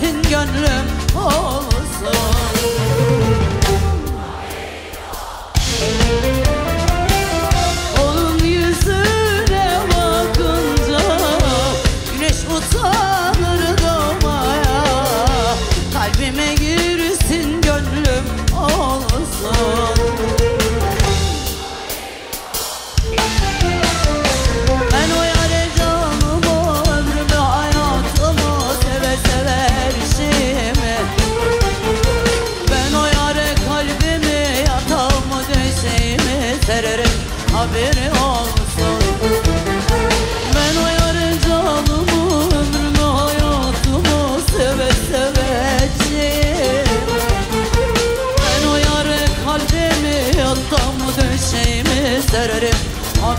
sensin gönlüm olsun.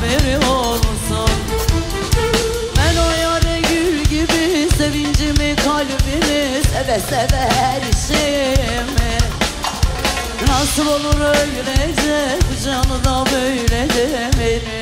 veriyor musun? Ben o yare gibi sevincimi kalbimi seve seve her işimi Nasıl olur öylece canı da böyle de benim